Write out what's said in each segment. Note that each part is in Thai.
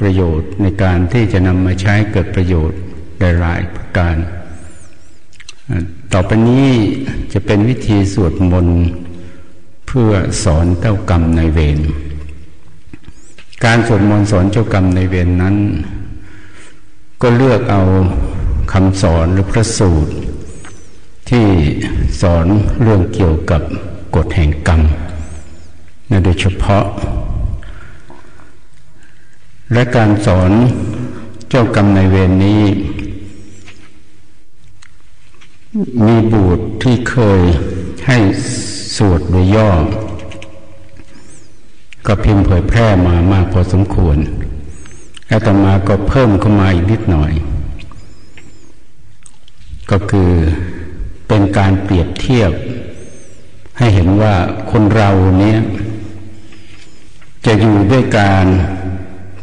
ประโยชน์ในการที่จะนำมาใช้เกิดประโยชน์หลายประการ ต่อไปนี้จะเป็นวิธีสวดมนต์เพื่อสอนเจ้ากรรมในเวร การสวดมนต์สอนเจ้ากรรมในเวรนนั้น ก็เลือกเอาคำสอนหรือพระสูตร ที่สอนเรื่องเกี่ยวกับกฎแห่งกรรมโดยเฉพาะ และการสอนเจ้ากรรมในเวรนนี้ มีบูตรที่เคยให้สวดโดยย่อ ก็พิมพ์เผยแพร่มามากพอสมควรอาตมาก็เพิ่มเข้ามาอีกนิดหน่อย ก็คือเป็นการเปรียบเทียบ ให้เห็นว่าคนเราเนี้ยจะอยู่ด้วยการ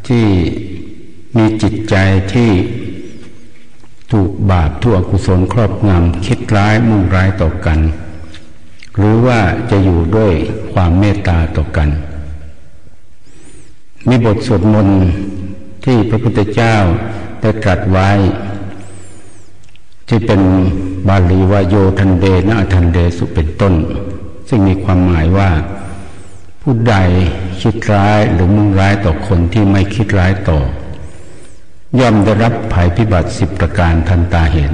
ที่มีจิตใจที่ถูกบาปทั่วกุศลครอบงำคิดร้ายมุ่งร้ายต่อกัน หรือว่าจะอยู่ด้วยความเมตตาต่อกัน มีบทสวดมนต์ที่พระพุทธเจ้าได้ตรัสไว้ ที่เป็นบาลีวาโยทันเดนะทันเดสุเป็นต้น ซึ่งมีความหมายว่า ผู้ใดคิดร้ายหรือมุ่งร้ายต่อคนที่ไม่คิดร้ายต่อ ย่อมได้รับภัยพิบัติสิบประการทันตาเห็น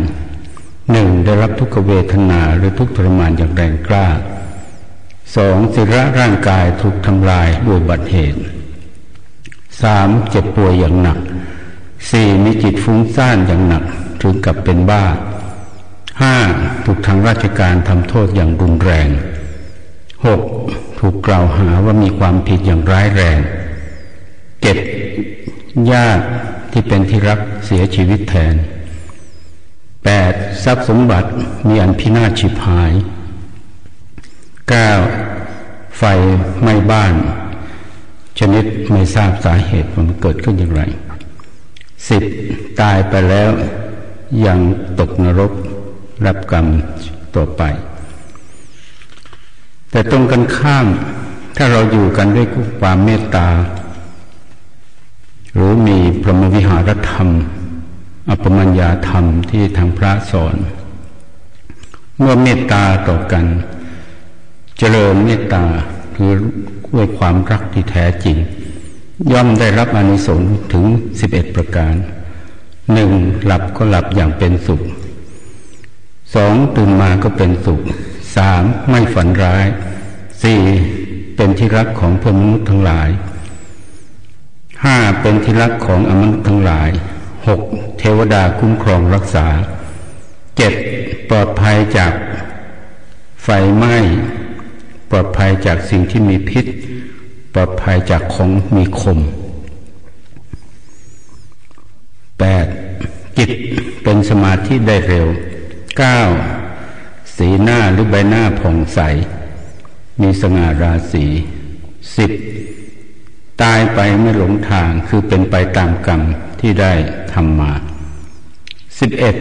หนึ่งได้รับทุกขเวทนาหรือทุกทรมานอย่างแรงกล้าสองสิระร่างกายถูกทำลายด้วยบัติเหตุสามเจ็บป่วยอย่างหนักสี่มีจิตฟุ้งซ่านอย่างหนักถึงกับเป็นบ้าห้าถูกทางราชการทำโทษอย่างรุนแรงหก ถูกกล่าวหาว่ามีความผิดอย่างร้ายแรงเจ็ดญาติที่เป็นที่รักเสียชีวิตแทนแปดทรัพย์สมบัติมีอันพินาศฉิบหายเก้าไฟไหม้บ้าน ชนิดไม่ทราบสาเหตุว่ามันเกิดขึ้นอย่างไรสิบตายไปแล้วยังตกนรกรับกรรมต่อไป แต่ตรงกันข้าม ถ้าเราอยู่กันด้วยความเมตตา หรือมีพรหมวิหารธรรม อปมัญญาธรรมที่ทางพระสอน เมื่อเมตตาต่อกัน เจริญเมตตาคือด้วยความรักที่แท้จริง ย่อมได้รับอานิสงส์ถึงสิบเอ็ดประการหนึ่งหลับก็หลับอย่างเป็นสุขสองตื่นมาก็เป็นสุข สามไม่ฝันร้ายสี่เป็นที่รักของพมนุษย์ทั้งหลายห้าเป็นที่รักของอมนุษย์ทั้งหลายหกเทวดาคุ้มครองรักษาเจ็ดปลอดภัยจากไฟไหม้ปลอดภัยจากสิ่งที่มีพิษ ปลอดภัยจากของมีคมแปดจิตเป็นสมาธิได้เร็วเก้า สีหน้าหรือใบหน้าผ่องใส มีสง่าราศีสิบตายไปไม่หลงทางคือเป็นไปตามกรรมที่ได้ทำมาสิบเอ็ด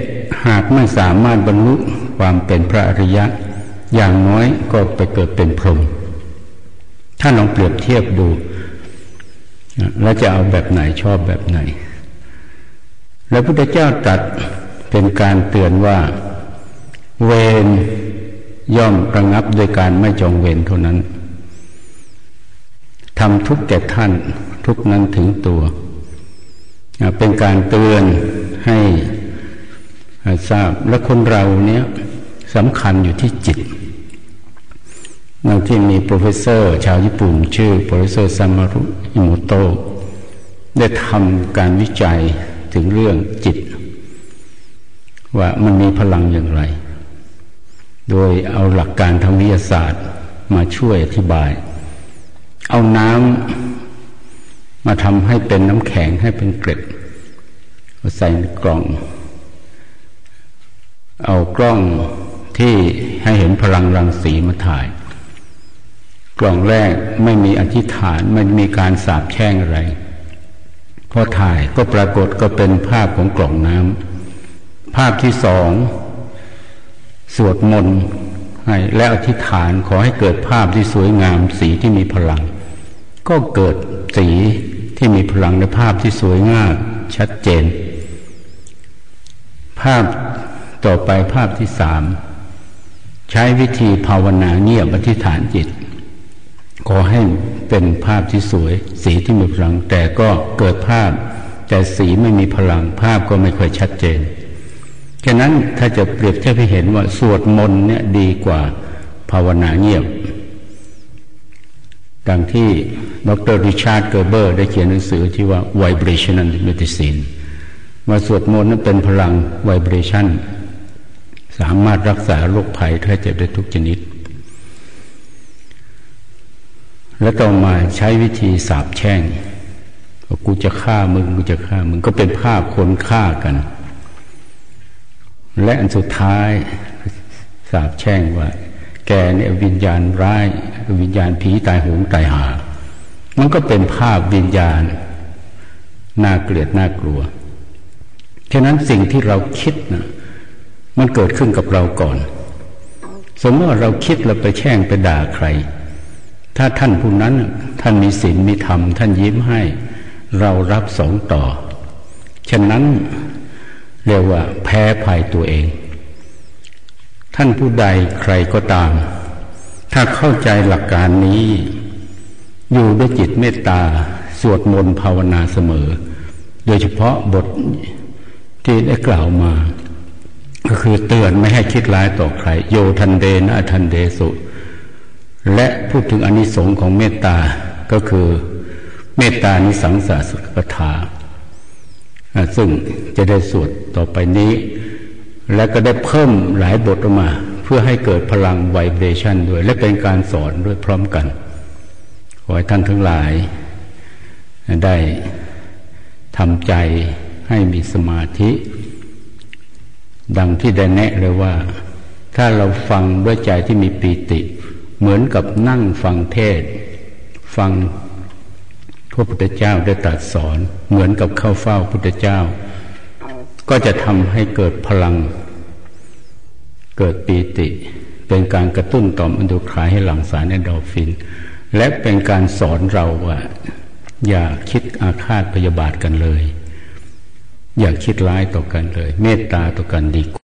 หากไม่สามารถบรรลุความเป็นพระอริยะ อย่างน้อยก็ไปเกิดเป็นพรหมถ้าลองเปรียบเทียบดู แล้วจะเอาแบบไหนชอบแบบไหน แล้วพุทธเจ้าตรัสเป็นการเตือนว่า เวรย่อมระงับโดยการไม่จองเวรเท่านั้นทำทุกข์แก่ท่านทุกข์นั้นถึงตัว เป็นการเตือนให้ทราบและคนเราเนี้ยสำคัญอยู่ที่จิตเราที่มี professor ชาวญี่ปุ่น ชื่อ professor มาซารุอิโมโตะได้ทำการวิจัยถึงเรื่องจิต ว่ามันมีพลังอย่างไร โดยเอาหลักการทางวิทยาศาสตร์มาช่วยอธิบาย เอาน้ำมาทำให้เป็นน้ำแข็งให้เป็นเกล็ดใส่ในกล่อง เอากล้องที่ให้เห็นพลังรังสีมาถ่าย กล่องแรกไม่มีอธิษฐานไม่มีการสาบแช่งอะไรพอถ่ายก็ปรากฏก็เป็นภาพของกล่องน้ำภาพที่สอง สวดมนต์ให้และอธิษฐานขอให้เกิดภาพที่สวยงามสีที่มีพลัง ก็เกิดสีที่ที่มีพลังในภาพที่สวยงามชัดเจน ภาพต่อไปภาพที่สามใช้วิธีภาวนาเงียบอธิษฐานจิต ขอให้เป็นภาพที่สวย สีที่มีพลัง แต่ก็เกิดภาพ แต่สีไม่มีพลังภาพก็ไม่ค่อยชัดเจน ฉะนั้นถ้าจะเปรียบเทียบให้เห็นว่าสวดมนต์เนี่ยดีกว่าภาวนาเงียบ ดังที่ดรริชาร์ดเกอร์เบอร์ ได้เขียนหนังสือที่ว่า vibrational medicine ว่าสวดมนต์นั้นเป็นพลัง vibration สามารถรักษาโรคภัยถ้เจ็บได้ทุกชนิด และต่อมาใช้วิธีสาบแช่งกูจะฆ่ามึงกูจะฆ่ามึงก็เป็นภาพคนฆ่ากัน และอันสุดท้ายสาบแช่งว่า แกเนี่ยวิญญาณร้าย วิญญาณผีตายหงตายหา มันก็เป็นภาพวิญญาณน่าเกลียดน่ากลัวฉะนั้นสิ่งที่เราคิดนะมันเกิดขึ้นกับเราก่อน สมมติว่าเราคิดเราไปแช่งไปด่าใคร ถ้าท่านผู้นั้นท่านมีศีลมีธรรมท่านยิ้มให้ เรารับสองต่อ ฉะนั้น เรียกว่าแพ้ภัยตัวเอง ท่านผู้ใดใครก็ตาม ถ้าเข้าใจหลักการนี้ อยู่ด้วยจิตเมตตา สวดมนต์ภาวนาเสมอ โดยเฉพาะบทที่ได้กล่าวมา ก็คือเตือนไม่ให้คิดร้ายต่อใคร โยทันเดนะทันเดสุ และพูดถึงอนิสงค์ของเมตตาก็คือเมตตานิสังสาสุขปทา ซึ่งจะได้สวดต่อไปนี้ และก็ได้เพิ่มหลายบทออกมา เพื่อให้เกิดพลังไวเบรชันด้วย และเป็นการสอนด้วยพร้อมกัน ขอให้ท่านทั้งหลาย ได้ทำใจให้มีสมาธิ ดังที่ได้แนะเลยว่า ถ้าเราฟังด้วยใจที่มีปีติ เหมือนกับนั่งฟังเทศ ฟัง พระพุทธเจ้าได้ตรัสสอนเหมือนกับเข้าเฝ้าพุทธเจ้า ก็จะทำให้เกิดพลัง เกิดปีติ เป็นการกระตุ้นต่อมอันดุคลายให้หลั่งสารในดอฟิน และเป็นการสอนเราว่า อย่าคิดอาฆาตพยาบาทกันเลย อย่าคิดร้ายต่อกันเลย เมตตาต่อกันดีกว่า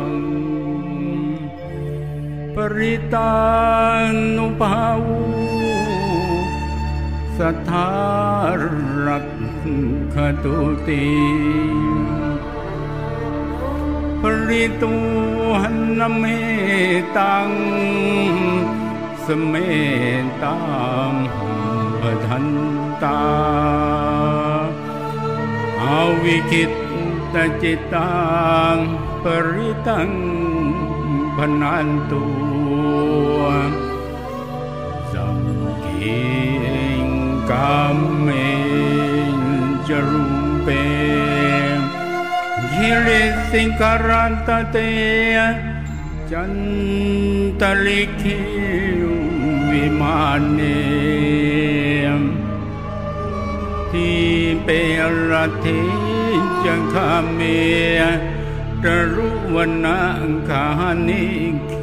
प्रितानुभावमेतां समेतां भदन्ता आविखितचितां परितम् เทวตาสัตธรรมังมุนิราชสาสุนันตุสักขโมกทาปริตานุภาวูสัทธารักขตุติปเมตังสเมตามปทันคิตตจิตังปริตังพนันตุสังเกงกามเมจรูเปกิริสิงการันตเตจันตลิขิวิมานเนที่เปรติจังคาเม ตรุวันนังคานิเค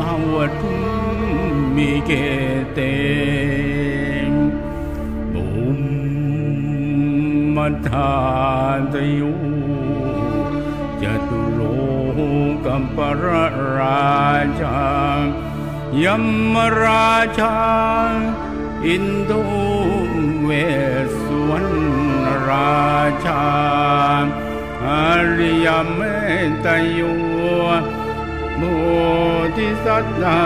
อวัตุมิเกเตบุมมัทธาตยุจตุโลกัมปรราชายัมราชา อินโดเวสวรราชา อริยเมตโยโมทิสัตตา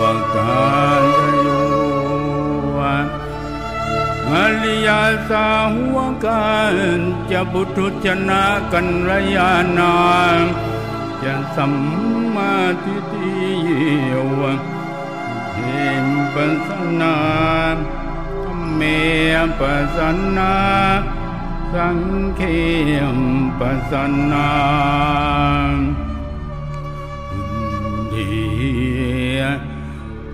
วกาลโยอริยสาวกันจะบุตุชนะกันรยานาจะสัมมาทิฏฐิยวเห็นปัสนาเมปัสนา สังเขมปัสนาดี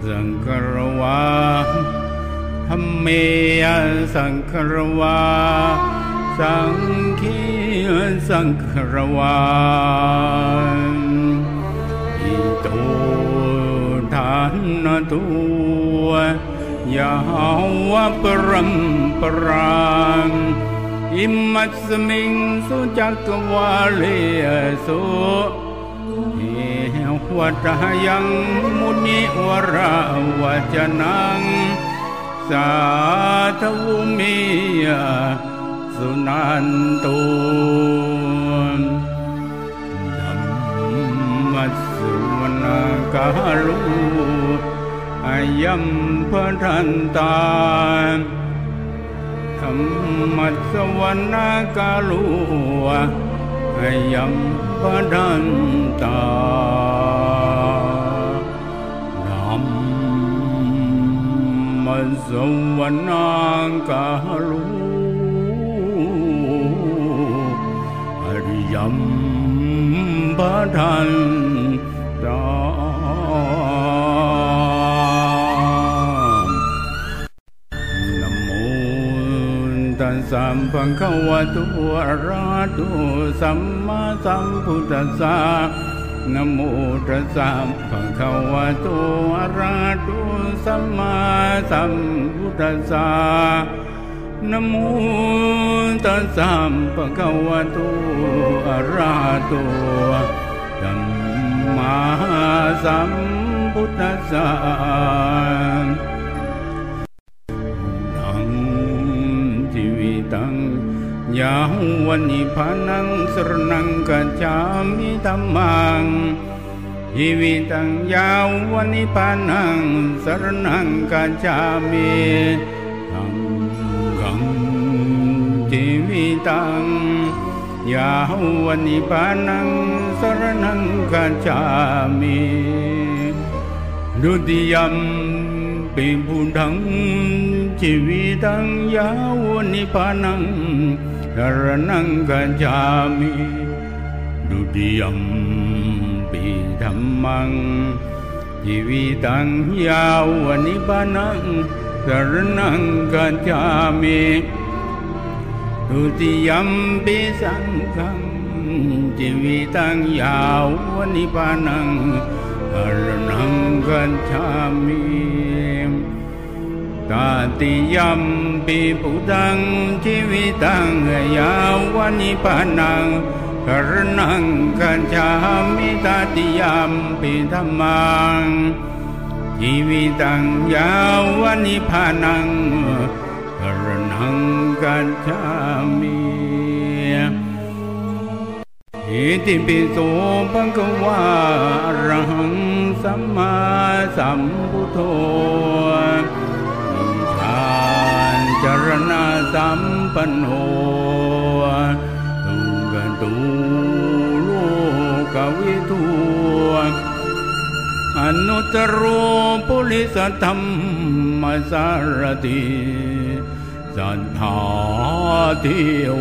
สังคารวาธรรมเมสังคารวา สังเขสังคารวาอิโตทานตัว Yahwa peramperan Imat อิมัสมิงสุจักวาลีสุเหอวัตหยังมุนิวราวัจนัง สาธวุมียสุนันตุนัมมัสสุวนาการูอายัมพระทันตา ธรรมสวรรกาลุอริยมพันตา สัมพังควตุอระโตสัมมาสัมพุทธัสสะนโมตัสสะภะคะวะโตอะระโตสัมมาสัมพุทธัสสะนโมตัสสะภะคะวะโตอะระโตสัมมาสัมพุทธัสสะ ยาวันนิพานังสรนังกัจจามิธรรมังชีวิตังยาววันนิพานังสรนังกัจจามิสังฆังชีวิตังยาวันนิพานังสรนังกัจจามิดุติยมปิบุดังชีวิตังยาวนิพานัง สรนังกัจจามิดุติยมปิธรรมังชีวิ ตาวนิพานังสรนังกัจจามิดุติยมปิสังฆังชีวิตังยามปิปุตังชีวิตังยาวันิพานังกรนังกัญชามิตาติยัมปิธรรมังชีวิตังยาวันิพานังกรนังกัญชามิอิติปิโสภะคะวะอรหังสัมมาสัมพุทโธ จารณาสัมปันโนตุกันตูโลกวิทูอนุตโรปุริสธรรมสารติสัทธาเท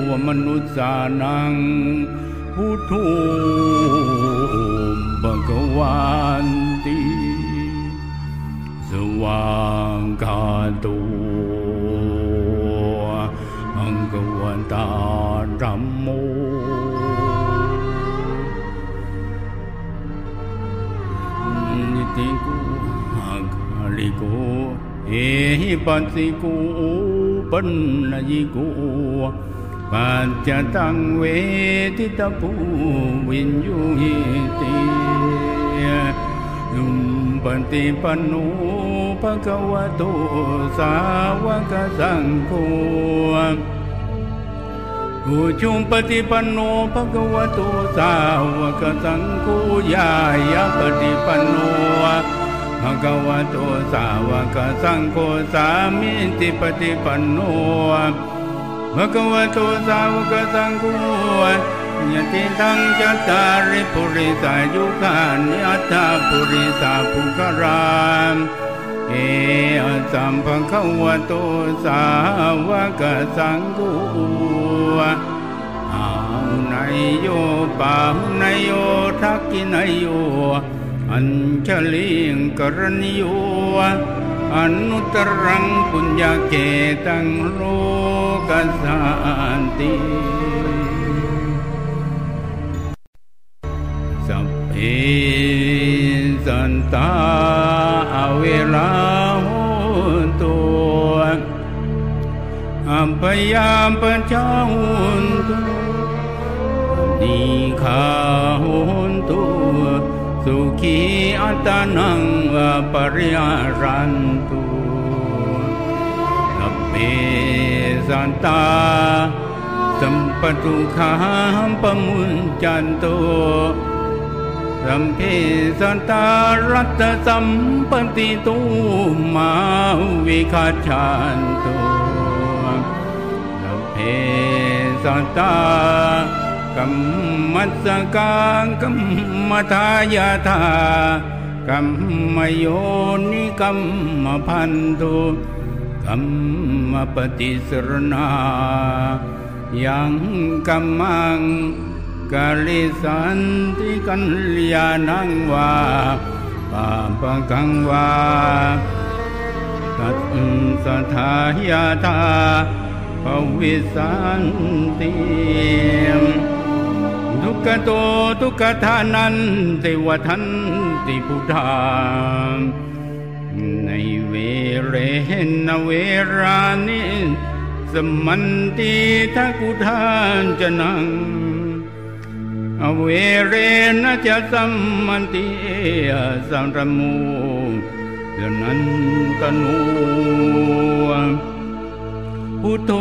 วมนุษสานังพุทโธบกวันติสว่างกาตู รัมโมนิติกุอาลิกุเอหิปัสสิกุปัญญิกุปัจจตังเวทิตาภูวินยุหิติยุมปฏิปันโนภะคะวะโตสาวกสังโฆ อุชุมปฏิปันโนภะคะวะโตสาวกสังโฆยายาปฏิปันโนภะคะวะโตสาวกสังโฆสามิติปฏิปันโนภะคะวะโตสาวกสังโฆยะติทังจัตตาริปุริสายุคานิอัตตาปุริสาภุคารามเอสัมภะคะวะโตสาวกสังโฆ หุนายโยปาหุนายโยทักกินายโยอัญชลิงกรณิโยอนุตรังปุญญาเกตังโลกสันติสัพเพสันตาเวลาโหตุอัมพยามปะชาหุนตุ นิคาหุนตุสุขีอัตานังปริยรันตุสัพเพสันตาสัมปตุขามปมุญจันโตสัมเพสันตารัตสัมปติตุมาวิคาชันตุสัมเพสันตา กัมมัสกังกัมมทายาธากัมมโยนิกัมมพันตุกัมมปฏิสรณายังกัมมังกาลิสันติกัลยาณังวาปาปะกังวาตัสสทายาธาภวิสันติ ทุกขโตทุกขทานันติวัทันติพุทธาในเวเรนเวรานิสมันติทักุทานจะนัง อเวเรนจะสัมมันติสัมรมูยนันตนูพุทโธ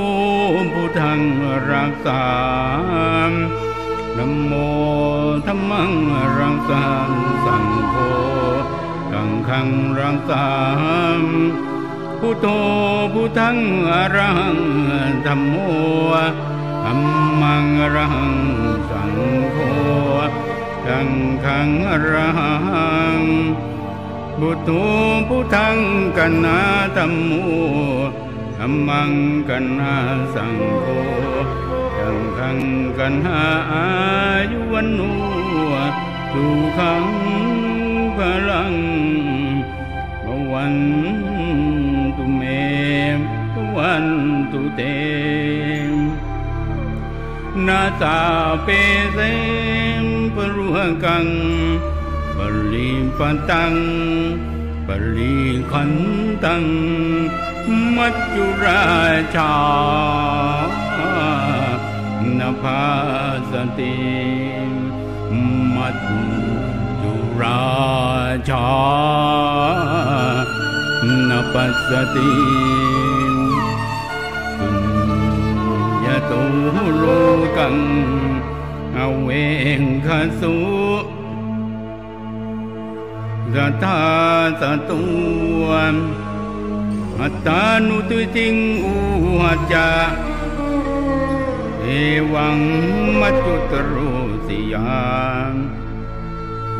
พุทธังรักษา นโมธรรมังรักษาสังโฆกังขังรักษาพุทโธพุทธังอรังธรรมโมธรรมังรังสังโฆกังขังรังพุทโธพุทธังกันนาธรรมโมธรรมังกันนาสังโฆังขังกันหาอายุวันโนสุขังพลังภวันตุเมภวันตุเตนาตาเปเสมปรุหกังปริปัตังปริขันตังมัจจุราชา นภาสติมัจจุราชาน วงคสุสัทธาสตุวอัตตานุตุจิงอุหัจจาเอวังมัจจุตรุสิยาม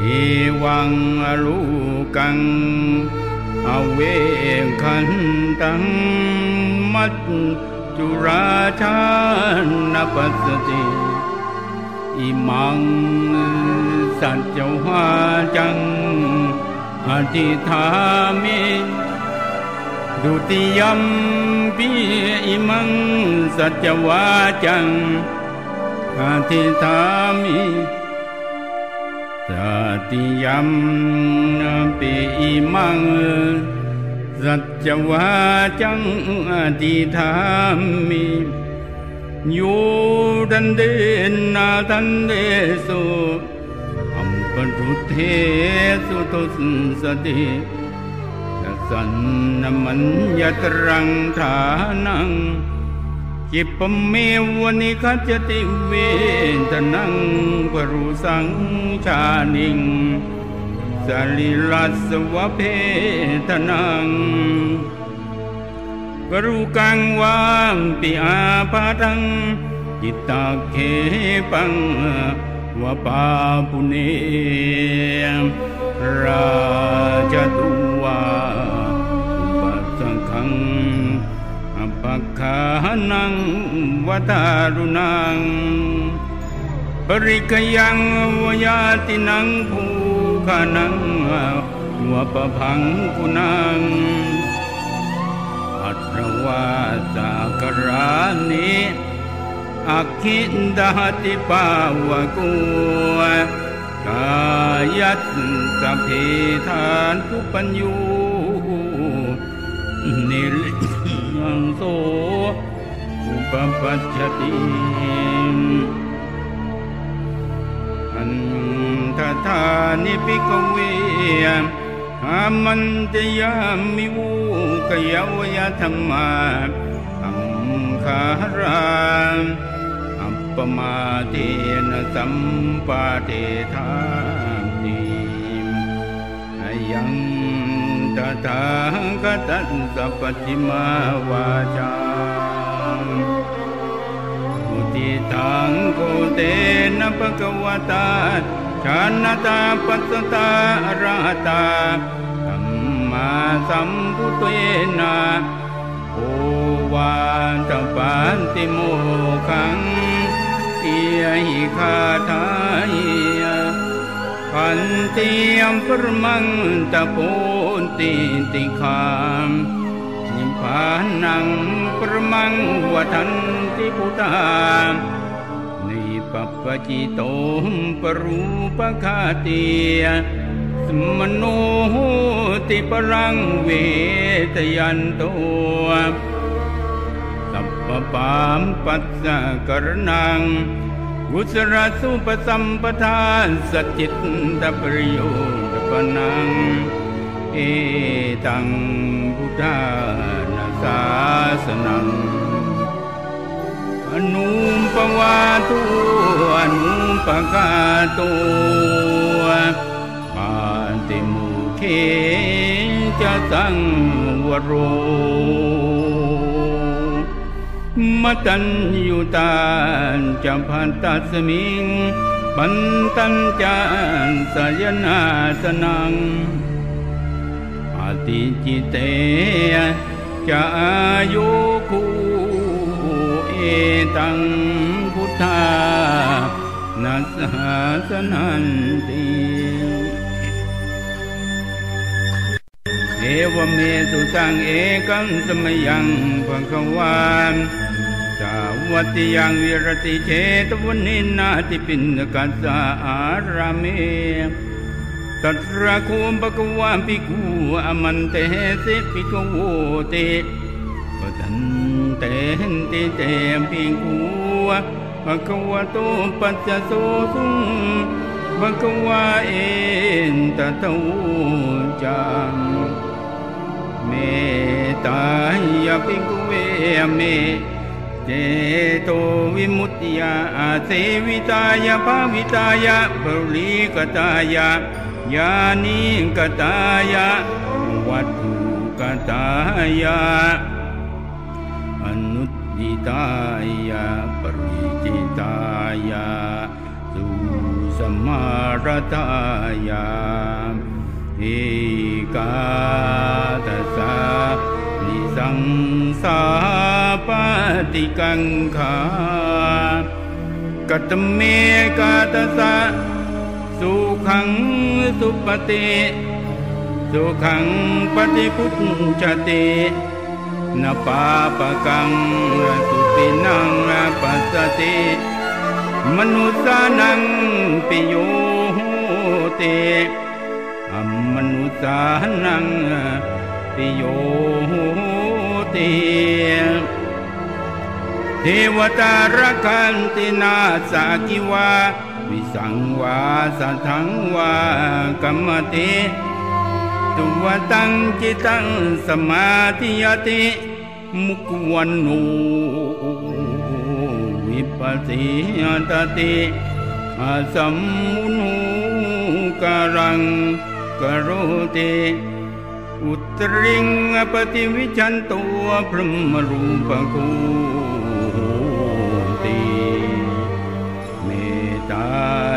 เอวังอรูกัง อเวคันตังมัจจุราชานปัสติอิมังสัจจวาจัง อธิธามิดุติยม ปีอิมังสัจวาจังอธิธามิสติยัมปีอิมังสัจวาจังอธิธามิโยดันเดนาทันเดสุอัมปรุเทสุตุสติ สันนมันยตรังฐานังจิปเมวนิคัจติเวทนังปรุสังชานิงสลิลัสวะเพทนังกรุกังวามปิอาปาทังจิตตาเคปังวปาปุเนราชตุ นังวตารุนัง ปริกยังวยาตินังภูขานังวปพังกุนังอัตรวาสากรานิอักขินดาติปาวกุกายัตสเพทานทุปัญญูนิล โสอุปปัชชติอันทธานิปิกเวอามันตยามิวุกยาวยธรรมาอังคาราอัปปมาเทนะสัมปาเทธาติยัง ตถาคตัสสะปฏิมาวาจาอุติทังโกเตนะภะคะวตาชานตาปัสสตาอรหตาสัมมาสัมพุทเตนะโอวาตปันติโมขังเอียหิคาทายขันติยมปรมังตะโพ นติติคามนิพพานังปรมังวัฏันติพุทธานิปัปปจิโตมปรูปคาเตียสมโนติปรังเวทยันโตสัพพปามปัสสะกรนังกุศลสุปสัมปทานสัจจิตตปริโยตปนัง เอตังพุทธานาสาสนัง อนุปวาตุอนุปกาตุปาติมุเขจะสังวโรมตัญยุตานจะพันตัสมิงปันตัญจานสยนาสนัง ติจิเตจะอายุคูเอตังพุทธานัสหาสนันติเอวเมสุตังเอกังสมยังภควานสาวัติยังวิรติเจตวันนินาติปินกัสสะอาราเม ตัตระโคมปะกวาปิกูอมันเตสิปิกโวเตปตันเตนติเตปิกูปะกวะโตปัจจโสสุงปะกวาเอนตะตูจังเมตายปิกเวเมเจโตวิมุตติยาเสวิตายาภาวิตายาบริกตายา ยานิกตายาวัตถุกตายาอนุตติตายาปริจิตายาสุสมารตายาเอกาตสานิสังสาปฏิกังขากัตเมกาตสะ สุขังสุปฏิสุขังปฏิพุทธตินปาปกังสุตินังปัสสติมนุสานังปิโยเตอัมมนุสานังปิโยเตเทวตารคันตินาสากิวา วิสังวาสัทังวากรรมติตุวตังจิตังสมาธิยติมุกวันนูวิปัสสิยตติอาสัมมุนุการังกโรติอุตริงปฏิวิชันตัวพรหมรูปกู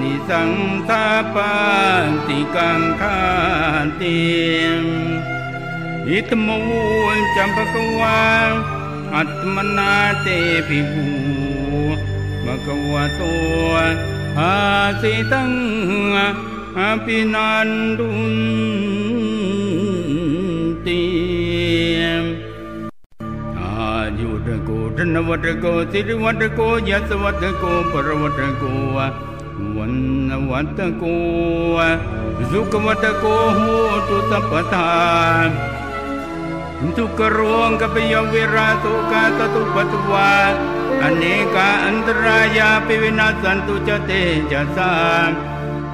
นิกตายวัตถุกตายานติตาริจิตายาอุสมารัทายมอกาตสานิสังทานติกังคาติอิตมูลจัมปกวาอัตมนาเตปิภูมกวะโตอาสิตังอาปินันดุนติอายุตโกธนวัตโกสิริวัตโกยัสวัตโกปรวัตโก วันวัตโกสุขวัตโกโหตุสัพทาทุกรวงกับยเวราตุกาตตุปัตวาอเนกาอันตรายาปิวินาสันตุจเตจะสาม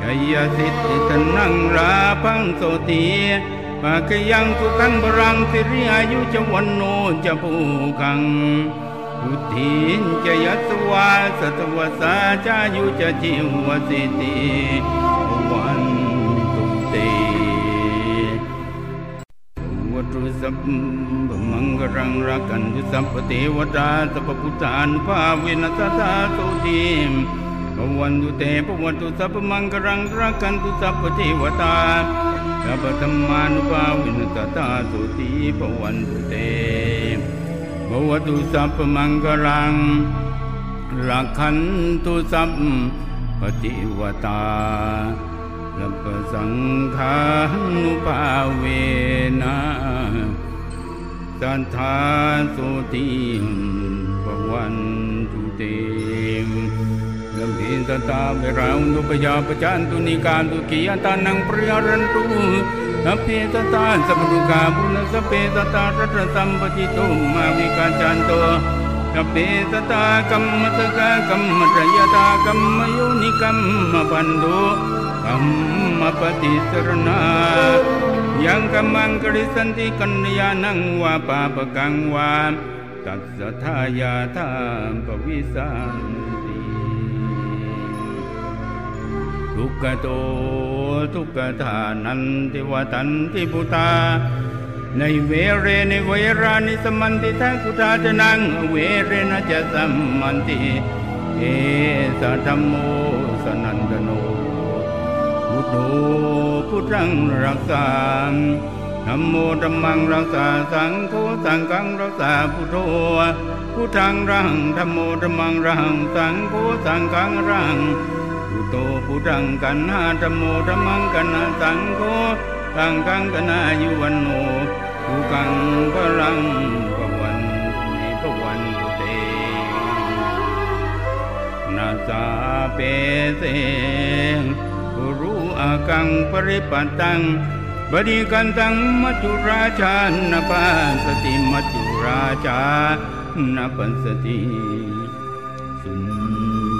กายสิทธิตนังราพังโสตีปากยังทุกังบรังสิริอายุจะวันโนจะภูกัง อุทินจะยัสวาสตวสาจายุจะจิวสิติวันตุเตวัตุสัพพมังกรังรักันตุสัพพเทวตาสัพพุทธานุภาเวนัสสาโสติภวันตุเตภวันตุสัพพมังกรังรักันตุสัพพเทวตาสัพพธรรมานุภาเวนัสสาโสติภวันตุเต วตุสัพมังกรังรักขันตุสัพปฏิวตาลัพสังฆานุภาเวนะสัทธาสุติปวันตุเต มพินตตาเบราอุนุปยาปจันตุนิการตุกิยตานังปริยรันตุสัพเพตตาสัพพุกาบุญสัพเพตตารัตสัมปจิตุมาวิกาจันโตสัพเพตตากัมมตกะกัมมตยตากัมมโยนิกัมมปันโดกัมมปฏิสรณายังกัมมังกริสันติกัญญานังวาปาปกังวาตัสสะทายาทามปวิสัน ทุกขโตทุกขทานันติวตันติพุตาในเวเรในเวรานิสมันติทักุตาจะนังเวเรนะจะสัมมันติเอสะธรรมโมสนันตโนพุทโธพุทธังรักษาธัมโมธัมมังรักษาสังโฆสังฆังรักษาพุทโธพุทธังรังธัมโมธัมมังรังสังโฆสังฆังรัง พุโธพุทธังกันหาธัมโมธัมมังกันหาสังโฆสังฆังกันหายุวันโนทุกังพลังปวันตุเมปวันตุเตนาสาเปเสกุรุอากังปริปัตตังบดีกันตังมัจจุราชานปัสสติมัจจุราชานปัสสติ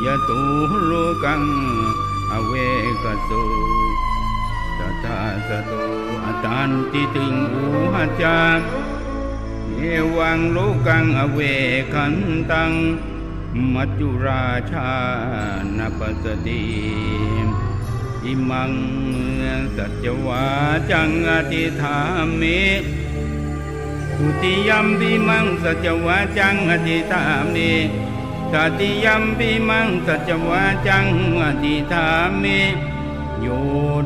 ญตุโลกังอเวกโสตถาสโตอตันติติงอุหัจจาเอวังโลกังอเวคันตัง มัจจุราชานปัสติอิมังสัจวาจังอธิธามิทุติยมปิมังสัจวาจังอธิธามิ ตติยัมปิมังสัจวาจังอธิธามิโย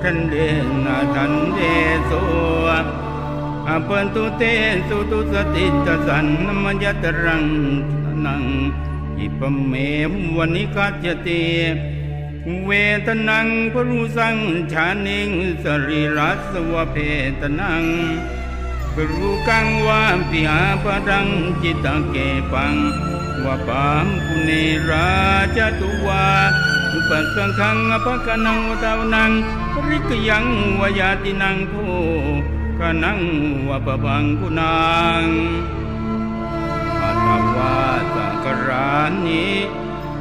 ทันเดนะทันเดโสอปันตุเตสุตุสติตสันนมยตรังนังอิปเมวันิกัจจติเวทนังปรุสังชานิงสรีรัสวะเพตนังปรุกังวาปิหาปรังจิตเกปัง วะปามปุเนราจตุวาอุปสังขังอภกนังวตาวนังริกยังวยาตินังโพกนังวะปบังกุนังอัตวาสังกรานิ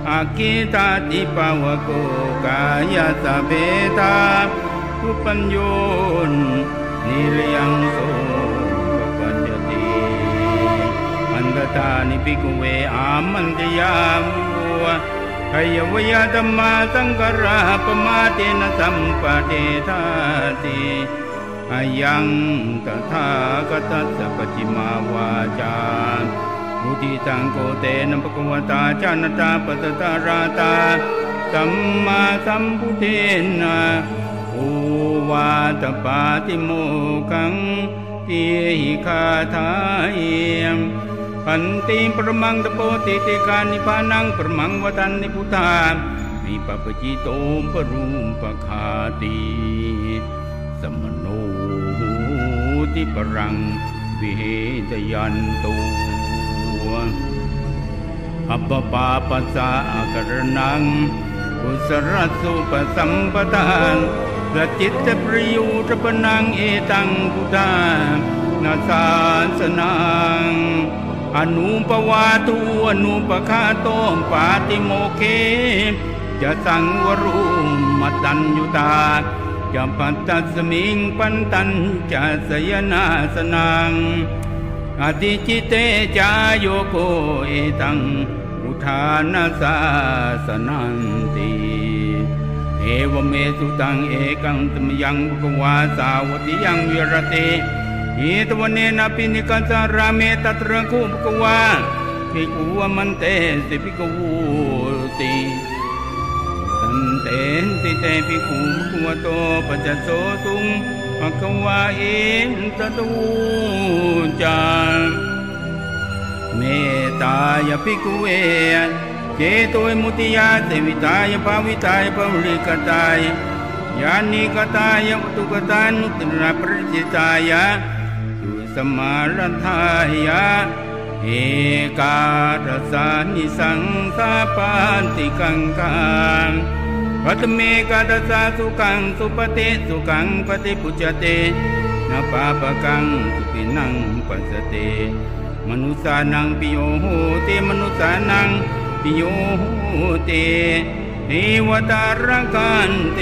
อากิตาติปาวโกกายาสเบตาอุปัญโยนนิเลียงโส ตานิปิกุเวอามันตยามวขยวะธรรมาสังกราปมาเตนะสัมปะเทธาติอายังตถาคตัสสะปจิมาวาจามุติตังโกเตนะภะคะวตาจานตาปตตาราตาสัมมาสัมพุทเทนะโอวาตปาติโมกังเตหิคาทายม พันติปรมังตโปติติกานิพานังปรมังวตันนิพุทธาวิปปจิโตปรุมปคาติสมโนติปรังวิเหตยันตุอัปปปาปัสสะกรนังกุสรสุปสัมปทานสจิตปริยุตปนังเอตังพุทธานาสานสนัง อนุปวาตุอนุปคาโตปาติโมเคจะสังวรุมัตัญยุตาจะปัตตสมิงปันตันจะสยนาสนังอธิจิเตจายโยโกเอตังอุทานาสาสนันติเอวเมสุตังเอกังตมยังภควาสาวติยังวิรติ อิตวเนนะปินิกัสารามเมตัตระคุภควาภิกขุมันเตสิภิกขุติตันเตนติเตภิกขุภควโตปัจจโสตุงภควาอินตตูจาเมตายภิกขุเวเจโตมุติยาเตวิตายภาวิตายภวริกตายยานิกตายอุตุกตานุตระปริจิตายะ สมารทายะ เอกาตสานิสังสาปานติกังกังปัตเมกาตสาสุขังสุปฏิสุขังปฏิปุจเตนะปาปะกังสุปินังปัสเต มนุสานังปิโยโหเตมนุสานังปิโยโหเตเอวตารังกันเต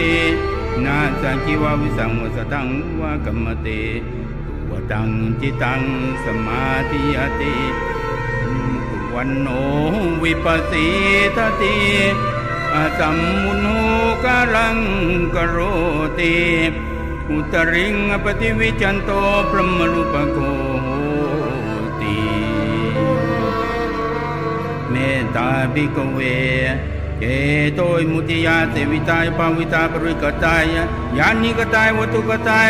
นาสังคิวาวิสังวสตังวะกัมมเต ตังจิตังสมาธิยติวันโนวิปัสสิทติอาสัมมุโนกาลังกโรติอุตริงปฏิวิจันโตพรหมรูปโกติเมตตาภิกเวเจโตมุติยาเตวิตายปาวิตาปริกตายยานิกตายวัตุกตาย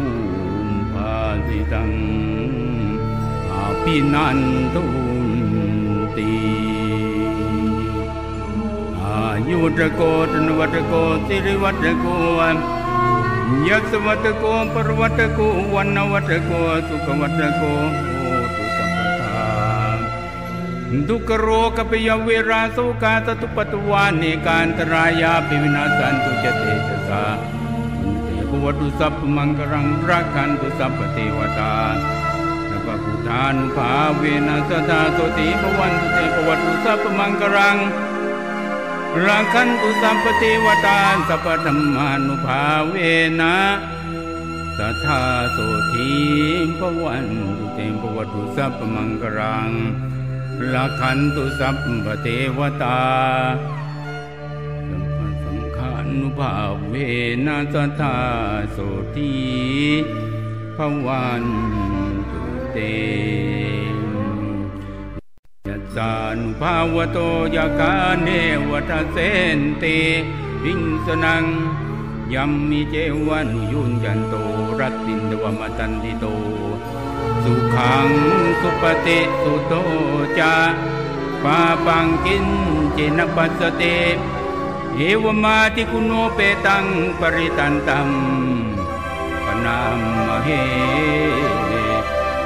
อาภินันตุนติอายุตโกตนวัตโกสิริวัตโกยัสวัตโกปรวัตโกวันวัตโกสุขวัตโกตุสัมปทาดุกโรกปิยเวราสุกาตตุปตุวานิการตรายาปิวินาสันตุเจเตชะสาภวตุสัพมังกรังรักขันตุสัพพเทวตา ทานุภาเวนัสตาโสติภวันตุเตภวตุสัพพมังกรังรักขันตุสัพพเทวตาสัพพธรรมานุภาเวนะสัทธาโสทีภวันตุเตภวตุสัพพมังกรังรักขันตุสัพพเทวตาสัมปสังฆานุภาเวนัสธาโสทีภวัน ตุเตยัสานุภาวโตยากาเนวัฏเสนเตวิงสนังยัมมิเจวานุยุนยันโตรัตตินดวมตันติโต สุขังสุปฏิสุโตจาปาปังกินเจนปัสสเตเอวมาติคุโนเปตังปริตันตัมปนามเห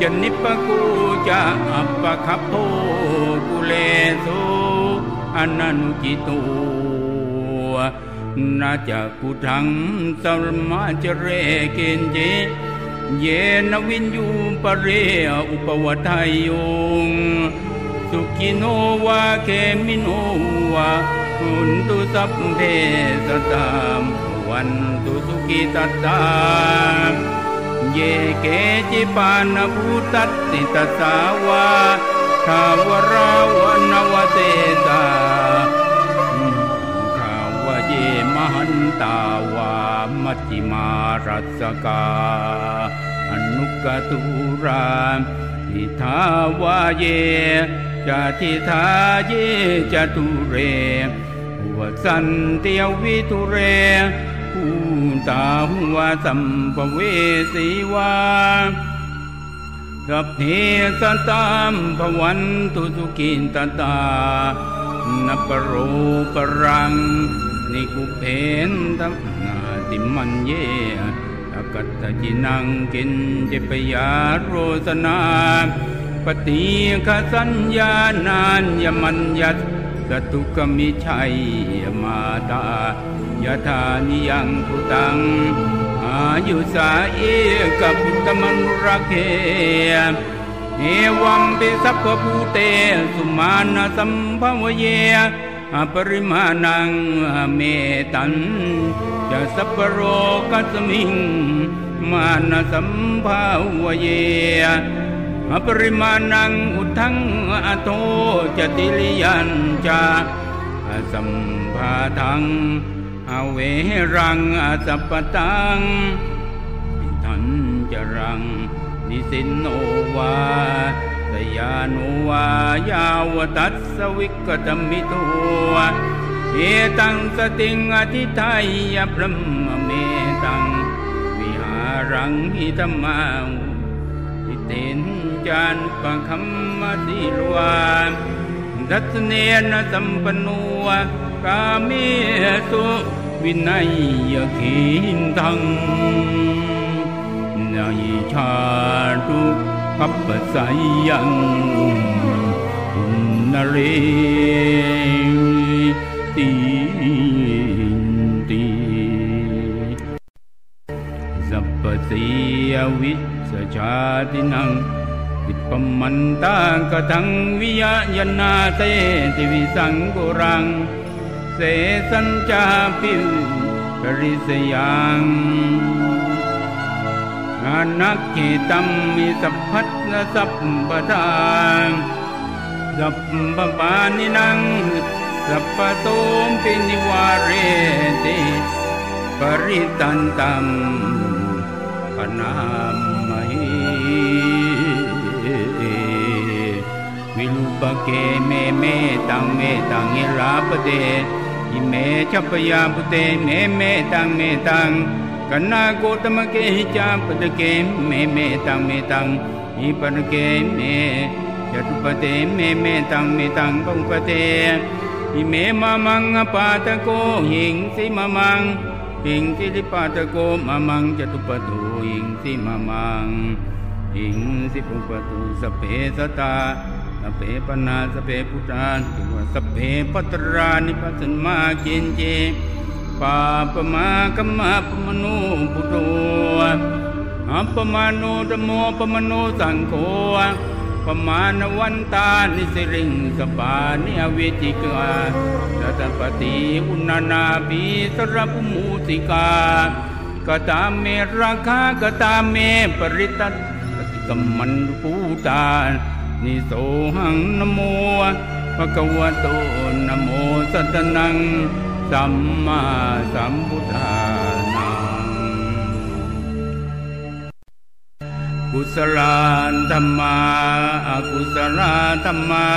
จนิปกูจะอัปปะคับโทกุเลโสอนันกิตูนาจะกุทังสัมมาจเรเกนเจเยนวินยูปเรอุปวัฏยยงสุขิโนวาเคมิโนวาคุณตุสัพเพสตามวันตุสุกิตตาม เยเกจิปานภูตัตติตสาวาทาวราวนวเตตาขาวเยมหันตาวามัจจิมารัสกา อนุกตุราทิทาวาเยจะทิทาเยจะตุเรวสันเตียววิตุเร ตาหัวสัมปเวสีวาสัพเพสตามภวันตุสุกินตตานปโรปรัง นิคุเพนตัมนาติมันเยกัตตจินังกินเจปยาโรสนาปฏิฆสัญญานานยมันยัตสตุกมิชัยมาตา ยะธานิยังพุตังอายุสาเอกพุตมนุรเคเอวัมปิสัพพภูเตสุมาณสัมภวเยอปริมาณังเมตันจะสัพโรกัสมิงมานสัมภาวเยอปริมาณังอุทังอโตจติลิยันจาสัมภาทัง อเวรังอสัพปตังทันจรัง นิสินโนวาสยานุวายาวตัสสวิกตมิตัวเอตังสติงอธิทายพรมเมตัง วิหารังหิธรรมาทิเตนจานปะคัมมติลวาดัตเนนสัมปนุว กามิสุวินัยยขินทั เสสัญจาพิปริสยังอานักขิตัมมิสัพพัตนสัพปทาสัพปปานินังสัพปโตมปินิวาเรติปริตันตัมปนามมัยวิลุปเกเมเมตังเมตังเิราปเด อิเมชัพยาปุเตเมเมตังเมตังกันนาโกตมะเกหิจัปตะเกเมเมตังเมตังอิปันเกเมจตุปเตเมเมตังเมตังปุปเตอิเมมามังอปาตะโกหิงสิมามังหิงสิริปาตะโกมามังจตุปตูหิงสิมามังหิงสิปุปตูสเปสตา สเปปนาสเปปุตานติวสเปปตรานิปัสมาเกนเจปาปมากมาปมโนปุตโธอัปมาโนธโมปมโนสังโฆปมาณวันตานิสิริงสปานิอเวจิกาตัตปฏิอุณานาบีสรภุมูติกากตาเมราคากตาเมปริตตติกมันปูตาน นิโสหังนโมภะคะวะโตนโมสัตนังสัมมาสัมพุทธานังกุศลานธรรมาอกุศลธรรมา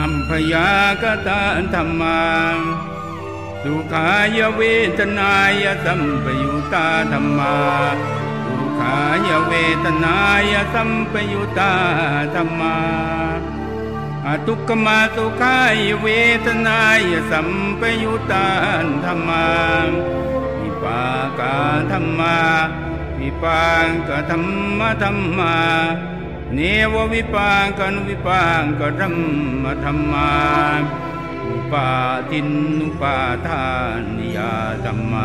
อัมพยากตาธรรมาสุขายเวทนายสัมปยุตาธรรมา ขายเวทนายสัมปยุตาธรรมาทุกขมาสุขายเวทนายสัมปยุตานธรรมาวิปากาธรรมาวิปังกธรรมธรรมาเนววิปังกันวิปังกธรรมธรรมาอุปาทินุปาทานยาธรรมา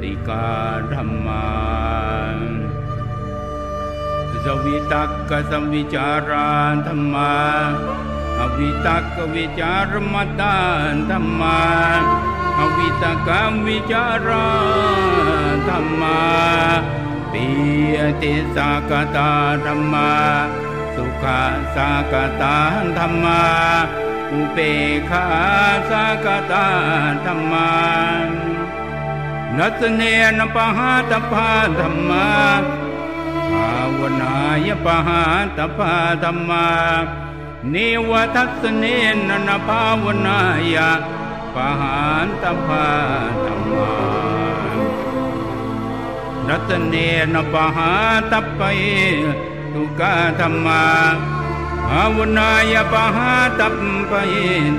สิการธรรมาสวิตักกสวิจาราธรรมาอวิตักวิจารมตานธรรมาอวิตกรมวิจาราธรรมาปีติสากตาธรรมาสุขสากตาธรรมาอุเปขาสากตาธรรมา นัสเนนปหาตภาธรรมาภาวนายปหาตภาธรรมาเนวทัสเนนนภาวนายาปหาตภาธรรมารัตเนนปหาตปเยตุกาธรรมาภาวนายปหาตปเย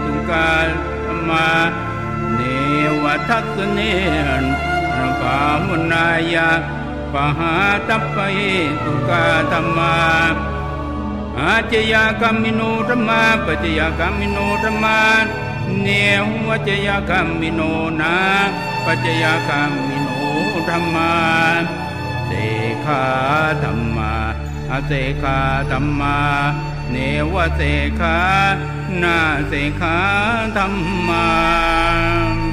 ตุกาธรรมาเน วทัสเนนภาวนายปหาตัปเยตุกาธรรมาอาจยากรรมิโนธรรมาปัจยากรรมิโนธรรมาเนวัจยกรรมิโนนาปัจยกรรมิโนธรรมาเสขาธรรมาอเสขาธรรมา เนวเสขานาเสขาธรรมา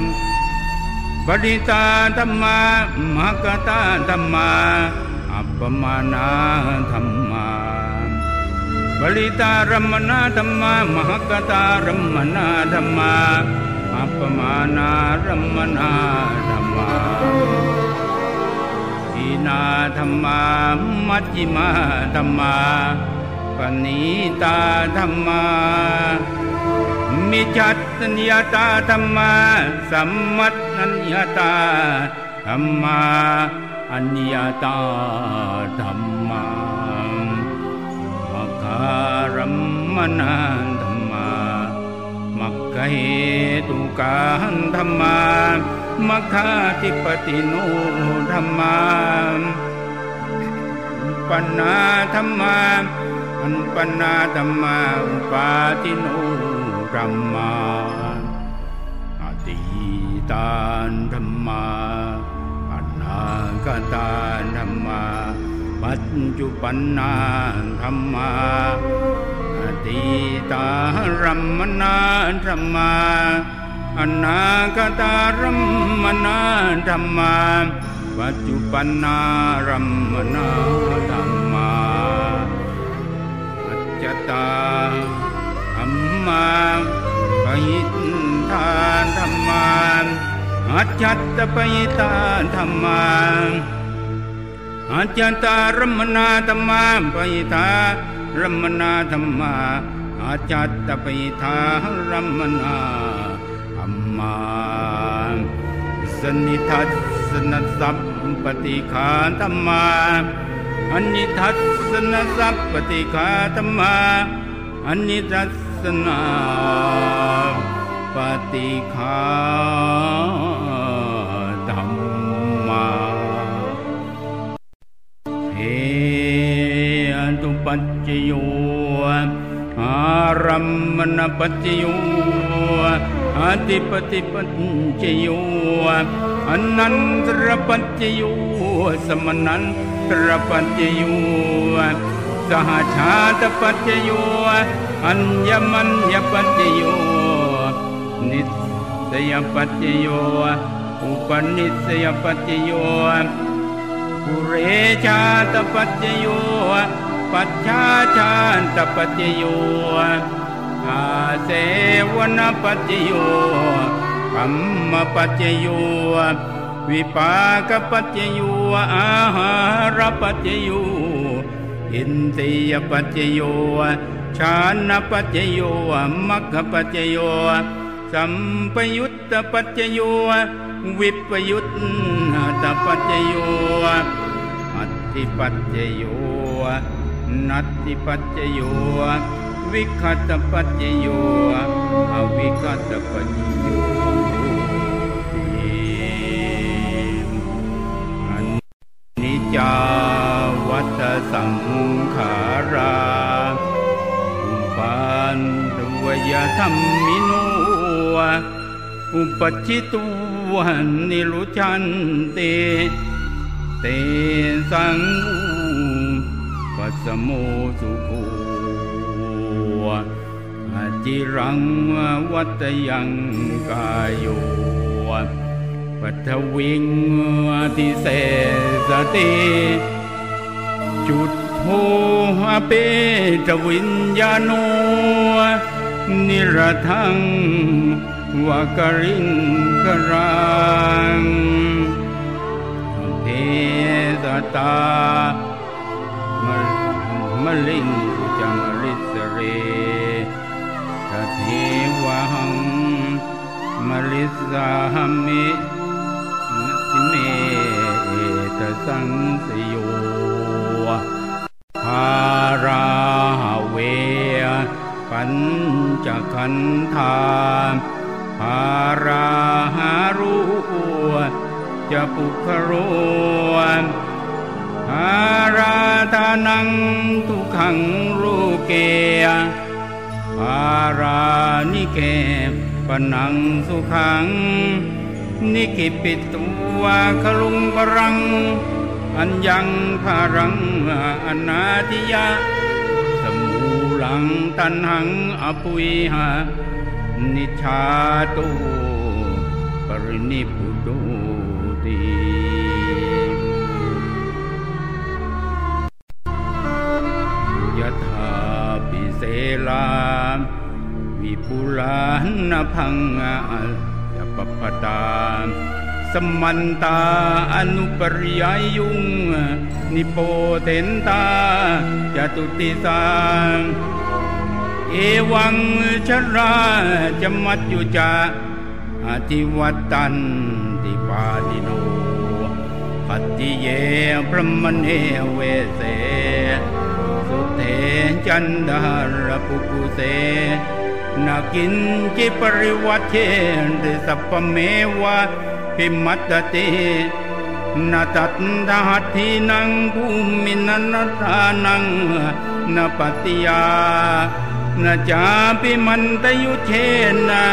ปริตาธรรมามหกตาธรรมาอัปปมานาธรรมาบริตารมณธรรมามหกตารมณธรรมาอัปมาณารมณธรรมาทีนาธรรมามัจจิมาธรรมาปณิตาธรรมา มิจัตนิยตาธรรมาสัมมัตนิยตาธรรมาอัญญาตาธรรมาารมนาธรรมามักกเหตุกาหันธรรมามัคคาทิปติโนธรรมาปัญนาธรรมาอนปัญนาธรรมาอุปาทิโน รรมาอติตานธรรมาอนาคตานธรรมา ปัจจุปันนาธรรมาอตีตารัมมนาธรรมาอนาคตารัมมนาธรรมา ปัจจุปันนารัมมนาธรรมาอัจจตา มาปิทานธรรมาอัจจัตตปิตานธรรมาอาจารตารมนาธรรมาปิทารมนาธรรมาอาจัตตปิทารัมนาธรรมาสนิทัสสนสัพปฏิขาธรรมาอนิทัสสนสัพปฏิขาธรรมาอนิทัส สนาปฏิขาธรรมาเฮตุปัจจโยอารัมมณปัจจโยอาติปติปัจจโยอนันตรปัจจโยสมนันตรปัจจโย สหชาตปัจจโยอัญญมัญญปัจจโยนิสยปัจจโยอุปนิสยปัจจโยปุเรชาตปัจจโยปัจฉาชาตปัจจโยอาเสวนปัจจโยกัมมปัจจโยวิปากปัจจโยอาหารปัจจโย อินทรียปัจจโยชานะปัจจโยมัคคปัจจโยสัมปยุตตปัจจโยวิปยุตตปัจจโยอัตติปัจจโยนัตติปัจจโยวิคัตปัจจโยอวิคัตปัจจโยอันนิจจาวัตสัง ธรรมิโนอุปจิตุวันนิรุชันเต เตสังปัสโมสุโขอาจิรังวัตยังกายโยปัทวิงติเสสติจุดโพหเปตวิญญาโน นิรทังวากริงกรังเพสตามะลิงจังริสเรทเทวหังมลิสาหมิติเมตสังสโยภาราเวปัญ จขันธาภาราหารูจะปุคโรอาราธานังทุขังรูเกอารานิเกปนังสุขัง นิกิปิตัวคลุงปรัง อันยังภารังอนาติยะ ลังตันหังอปุยหานิชาตุปรินิพุตุติยถาปิเสลาวิปุลานพังอาจะปปตา สมันตาอนุปริยยุง นิโปเตนตาจตุติสาเอวังชราจะมัจจุจาอธิวัตันติปาติโนปฏิเยพระมเนเวเส สุเทจันดารปุกุเสนากินจิปริวัตเชนติสัพพเมวะ พิมัตตินาตัตถหัตถินังภูมินันทานังนะ ปัตติยานะ จาปิมันตะยุทเธนะ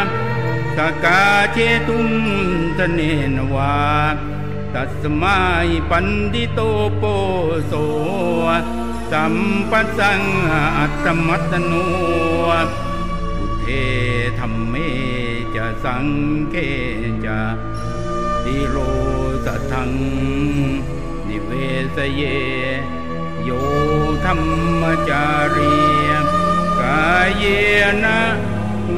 สักกาเชตุง ธะเนนะ วาตัสมา หิ ปัณฑิโตโปโสสัมปัสสังอัตถะมัตตะโน พุทเธ ธัมเมจะสังเฆ จะ ธีโร สัทธัง นิเวสเย โยธรรมจารีกายเยนะ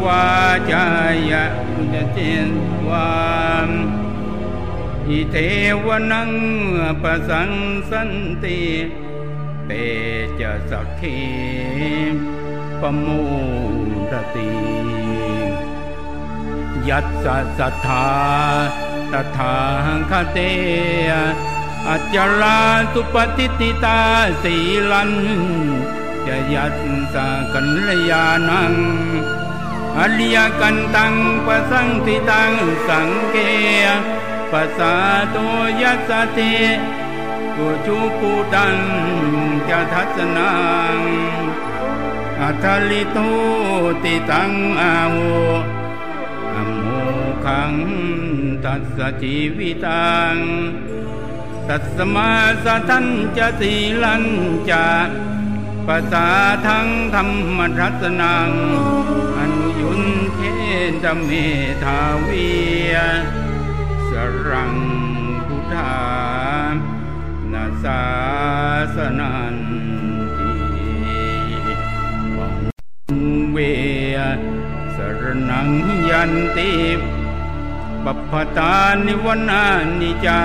วาจายะอุจเจนวามอิเทวนังปะสังสันติเตจะสักขีปมูรติยัตสัทธา ตถาคเตอัจจราตุปฏิติตาสีลันจะยัตสากัลยานังอริยกันตังปสังติตังสังเกปัสสาโตยัสเตกุจูปูตังจะทัศนังอัทลิโตติตังอาโวอโมขัง ตัสสจีวิตังตัสมาสทันจะสีลันจะภาษาทั้งธรรมรัตนัง อนุยุนเทนเมทาวีสรังพุทธานาสาสนันติวังเวสรนังยันติ ปัปปตานิวนานิจา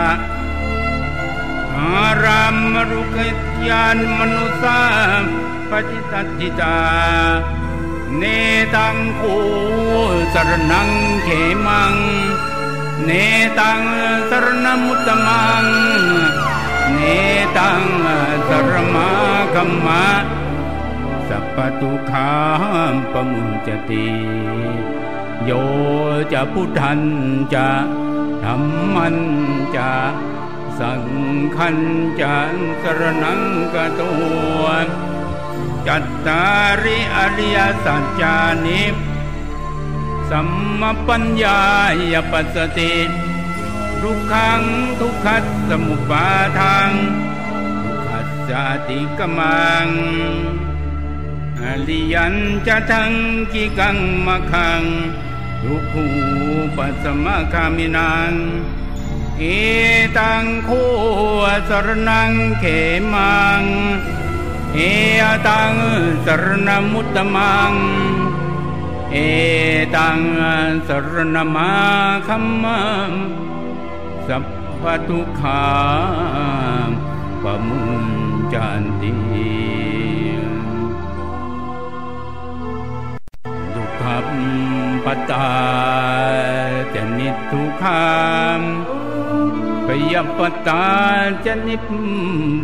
อารามรุกยานมนุสาปจิตติตา เนตังคูสรนังเขมัง เนตังสรณมุตมัง เนตังสรมาคัมมาสัพพทุขามปมุจติ โยจะพุทธันจะธรรมันจะสังขันจันสรนังกตัวจัตตาริอริยสัจจานิสัมมปัญญายปัสสติทุกขังทุกขัสสมุปาทังทุกขัสสติกมังอริยันจะทังกิกังมะขัง ทุกขูปัสมะคามินังเอตังโคสรนังเขมัง เอตังสรณมุตตมัง เอตังสรณมาคัมมังสัพพทุขาปมุญจันติ ปตาจะนิทุขามปยปตาจะนิ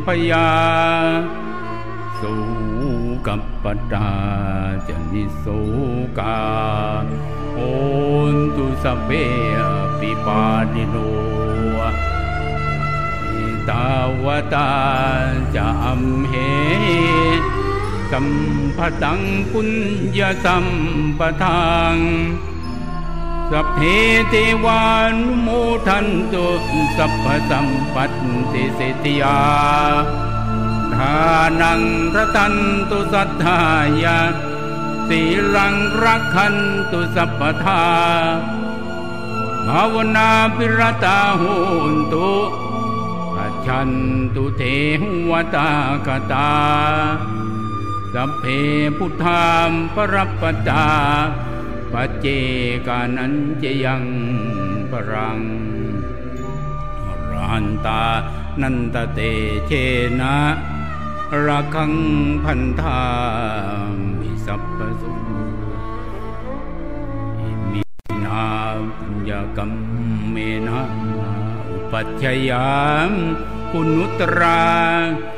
พยาสุกับปตาจะนิโสกาโอนตุสเปปิปานิโนตาวตาจะอัมเห สัมปตังปุญญาสัมปทางสัพเพเทวานุโมทันตุสัพพสัมปัตติเสติยาทานังระตันตุสัทธายาสีลังรักขันตุสัพพทาภาวนาปิรตาหุนตุกัจฉันตุเทหวตากตา สัพเพพุทธามปรับปตาปเจกานันเจยังปรังรันตานันตเตเชนะรักังพันธามิสัพพสุมินาปัญญกัมเมนะอุปัชยามกุนุตราอาจาริยุมปการาจามาตาปิตาจะยาตกาสุริยุจันทิมาราชาปุณวันตรา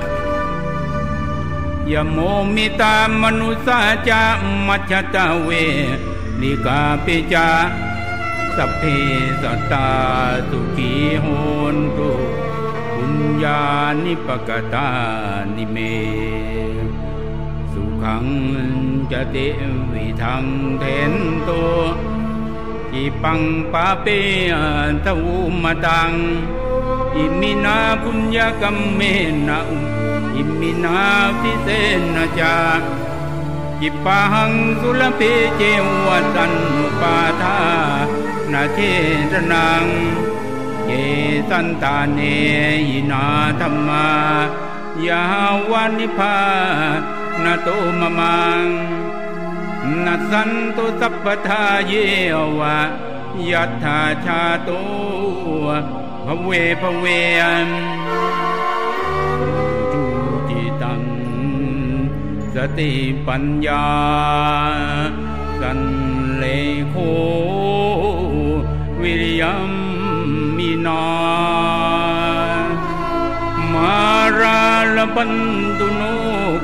ยโมมิตามนุสาจะมัจจตาเวลิกาปิจาสัพเพสัตตาสุขีโหนตุปุญญานิปกตานิเม สุขังจะเตวิทังเทนโตอิปังปาเปทวุมตัง อิมินาปุญญะกัมเมนะอิ มินา อุททิเสนะจะ ขิปปาหังสุละเภ เจวะ ตัณหุปาทานะเฉทะนังเยสันตาเน หินาธัมมายาวะ นิพพานะโต มะมังนัสสันตุสัพพะทาเยวะยัตถาชาโตภเวภเวน สติปัญญา สันเลโควิริยมมินามาราลปันตุโน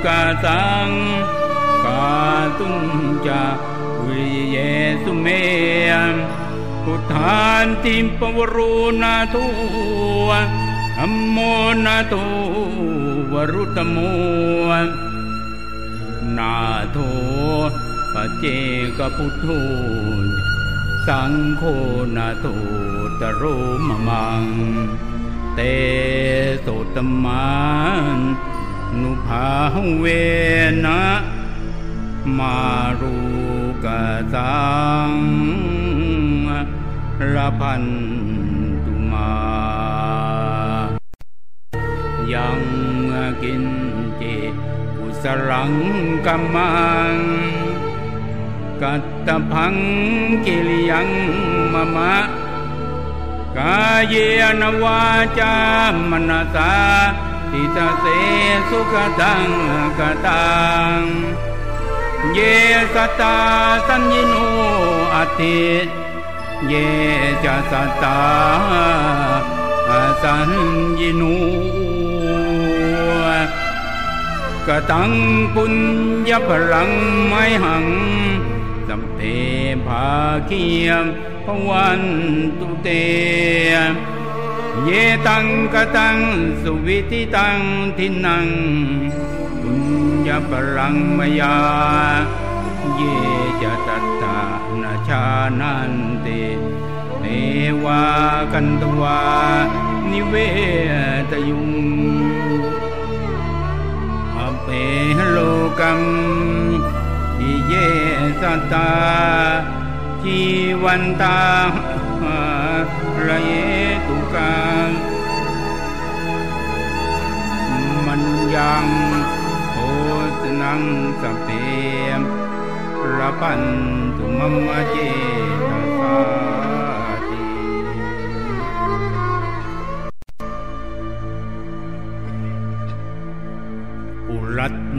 กาสังกาตุนจาวิเยสุเมพุทธานติมปวรุนาทุอัมโมนาทุวรุตโม นาโทปเจกพุทโธสังโฆนาโตตโรมมัง เตโสตมันนุภาเวนะมารูกะสังละพันตุมา ยังกินเจกุ สลังกัมมัง กัตตพังกิริยังมะมะ กายเยนวาจามนาสาทิตาเสสุขตังกตัง เยสตาสัญญิโนอติเยจะสตาสัญญิโน กตังปุญญพลังไมหัง สัมเพภาเคียมพวันตุเต เยตังกตังสุวิติตังทินังปุญญพลังมยา เยจะตัตตานาชานันเตเนวากันตวา นิเวตยุง โลกัมอิเยสัตตาชีวันตาระเยตุกังมันยังโหตนังสเปมระปันตุมัมมะเจ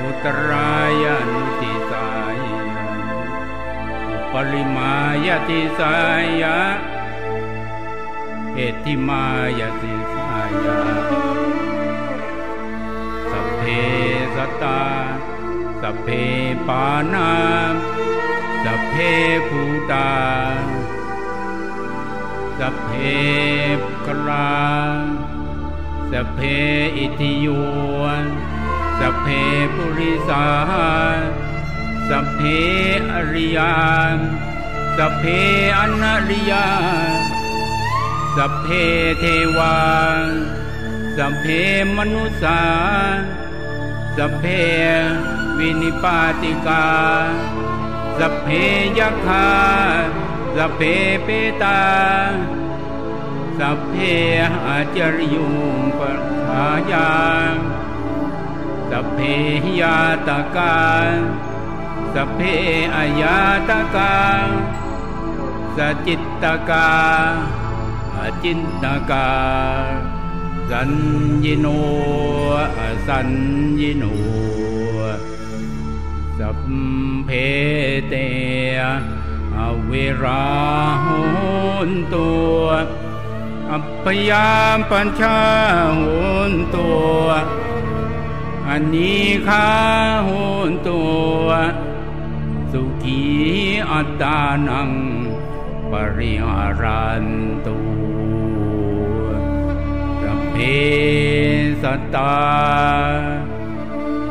อุติสายันติสายะดักกินายะอนุติสายะปัจจิมายะติสายะปัจยะอุตรายติสายะอุตรายานุติสายอุปริมายติสายะเอติมายติสายะสัพเพสตาสัพเพปานาสัพเพภูตาสัพเพกราสัพเพอิติโย สัพเพปุริสาสัพเพอริยาสัพเพอนาริยาสัพเพเทวาสัพเพมนุษสาสัพเพวินิปาติกาสัพเพยัคฆาสัพเพเปตาสัพเพอาจาริยุงปะขายา สัพเพยาตกาสัพเพอายาตกาสจิตตกาอจินตกา สัญญิโนอสัญญิโนสัพเพเตอเวราหุนตัวอัปปยามปัญชาหุนตัว อันนี้ข้าหุนตัว สุขีอัตตานัง ปริหารันตุสัพเพสัตตา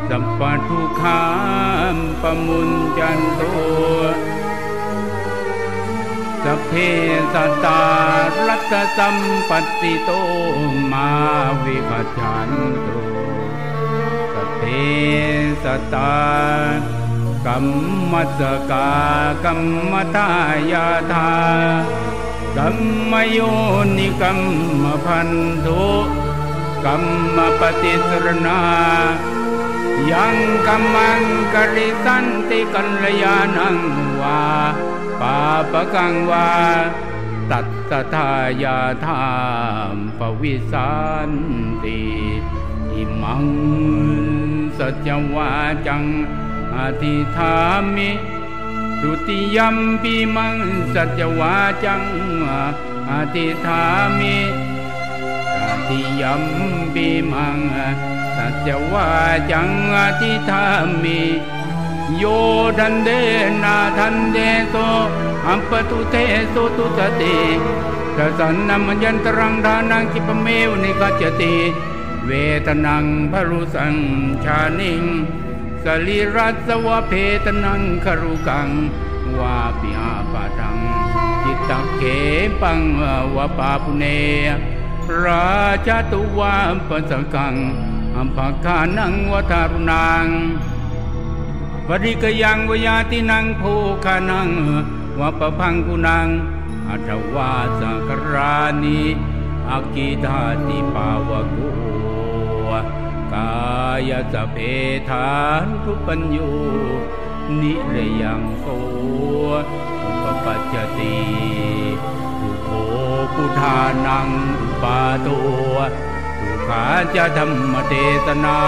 สัพพทุขามปมุญจันโตสัพเพสัตตารัตสัมปติโตมาวิปัจจันโต สัพเสตตากรรมสกากรรมตายาธากรรมโยนิกรรมพันธุกรรมปฏิสรณายังกรรมังกริสันติกัลยาณังวาปาปกังวาตัตตทายาธามปวิสันติอิมัง สัจวาจังอธิธามิ ทุติยัมปิ อิมังสัจจะวาจัง อะธิฏฐามิ ตะติยัมปิ อิมังสัจจะวาจัง อะธิฏฐามิโย ทัณเฑนะ อะทัณเฑสุ อัปปะทุฏเฐสุ ทุสสะติ ทะสันนะมัญญะตะรัง ฐานัง ขิปปะเมวะ นิคัจฉะติ เวทะนังพรุสังชานิงสลีรัสวะเพตนังคารุกังวาปิอาปาทัง จิตตะเขปังวะปาปุเน ราชตุวาปสกังอัมภคานังวทารุนังปริกยังวยาตินังภูคานังวะปะพังกุนังอัตวาสักรานิอากิธาติปาวะโก กายสเพทานทุปัญญูนิเรยังโสอุปปัจจติทุโขพุทานังอุปาโตสุขาจะธรรมเทศนา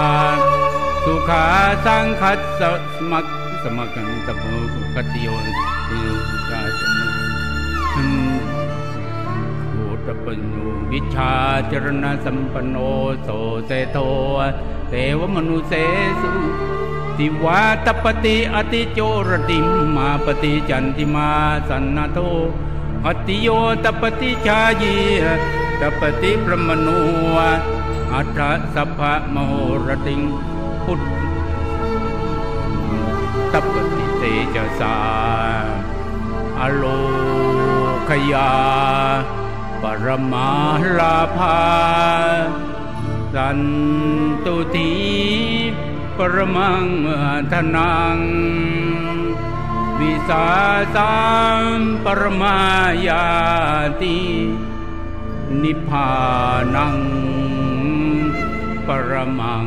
สุขาสังคัสสมักสมักันตะโพกติโย ตปัญญูวิชาจรณสัมปโนโสเสโทเทวมนุเสสุติวาตปฏิอติโจรติมมาปฏิจันติมาสันนาโทอติโยตปฏิชายีตปฏิพระมโนอัฏฐสัพพะมโหรติงพุทธตปฏิเตจสาอโลขยา ปรมาลาภาสันตุทีปรมังเมทนัง วิสาสามปรมายาตินิพพานัง ปรมัง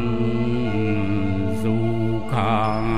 สุขัง